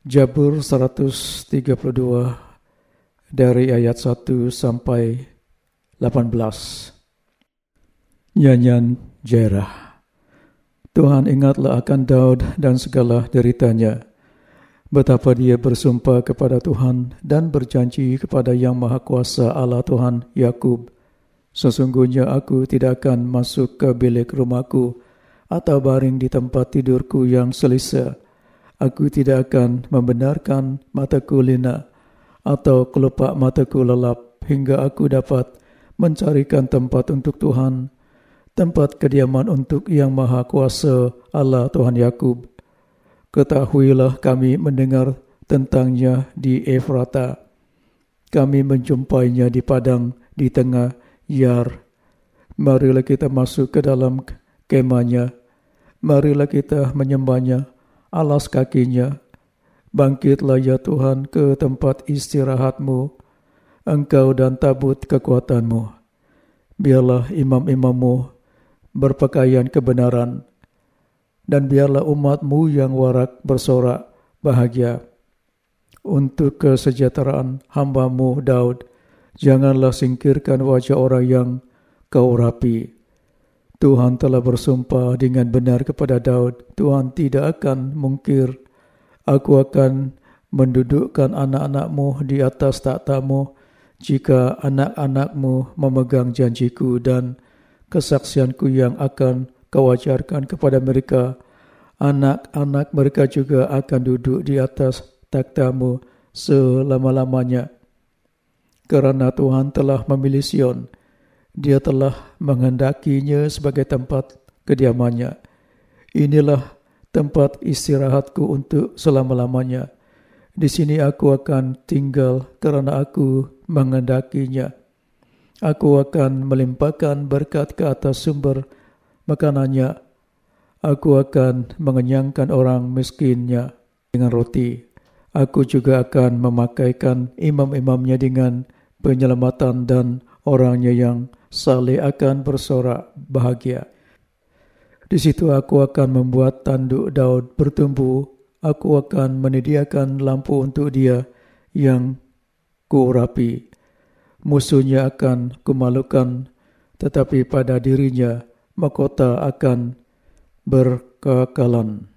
Jabur 132 dari ayat 1 sampai 18. Nyanyian Jerah. Tuhan ingatlah akan Daud dan segala deritanya. Betapa dia bersumpah kepada Tuhan dan berjanji kepada Yang Maha Kuasa Allah Tuhan Yakub. Sesungguhnya aku tidak akan masuk ke bilik rumahku atau baring di tempat tidurku yang selesa Aku tidak akan membenarkan mataku lina atau kelopak mataku lelap hingga aku dapat mencarikan tempat untuk Tuhan, tempat kediaman untuk Yang Maha Kuasa Allah Tuhan Yakub. Ketahuilah kami mendengar tentangnya di Efrata. Kami menjumpainya di padang di tengah Yar. Marilah kita masuk ke dalam kemahnya. Marilah kita menyembahnya alas kakinya. Bangkitlah ya Tuhan ke tempat istirahatmu, engkau dan tabut kekuatanmu. Biarlah imam-imammu berpakaian kebenaran, dan biarlah umatmu yang warak bersorak bahagia. Untuk kesejahteraan hambamu Daud, janganlah singkirkan wajah orang yang kau rapi. Tuhan telah bersumpah dengan benar kepada Daud, Tuhan tidak akan mungkir. Aku akan mendudukkan anak-anakmu di atas takhtamu jika anak-anakmu memegang janjiku dan kesaksianku yang akan kau ajarkan kepada mereka. Anak-anak mereka juga akan duduk di atas takhtamu selama-lamanya. Kerana Tuhan telah memilih Sion, dia telah menghendakinya sebagai tempat kediamannya. Inilah tempat istirahatku untuk selama-lamanya. Di sini aku akan tinggal kerana aku menghendakinya. Aku akan melimpahkan berkat ke atas sumber makanannya. Aku akan mengenyangkan orang miskinnya dengan roti. Aku juga akan memakaikan imam-imamnya dengan penyelamatan dan orangnya yang Saleh akan bersorak bahagia. Di situ aku akan membuat tanduk daud bertumbuh. Aku akan menyediakan lampu untuk dia yang kurapi. Musuhnya akan kumalukan tetapi pada dirinya mahkota akan berkekalan.